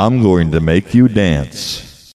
I'm going to make you dance.